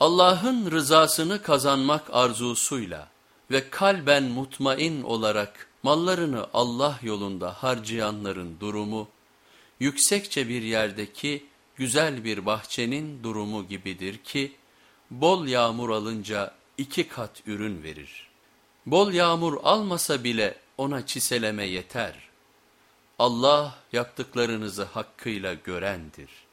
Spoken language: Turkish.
Allah'ın rızasını kazanmak arzusuyla ve kalben mutmain olarak mallarını Allah yolunda harcayanların durumu, yüksekçe bir yerdeki güzel bir bahçenin durumu gibidir ki, bol yağmur alınca iki kat ürün verir. Bol yağmur almasa bile ona çiseleme yeter. Allah yaptıklarınızı hakkıyla görendir.